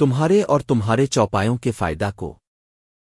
تمہارے اور تمہارے چوپایوں کے فائدہ کو۔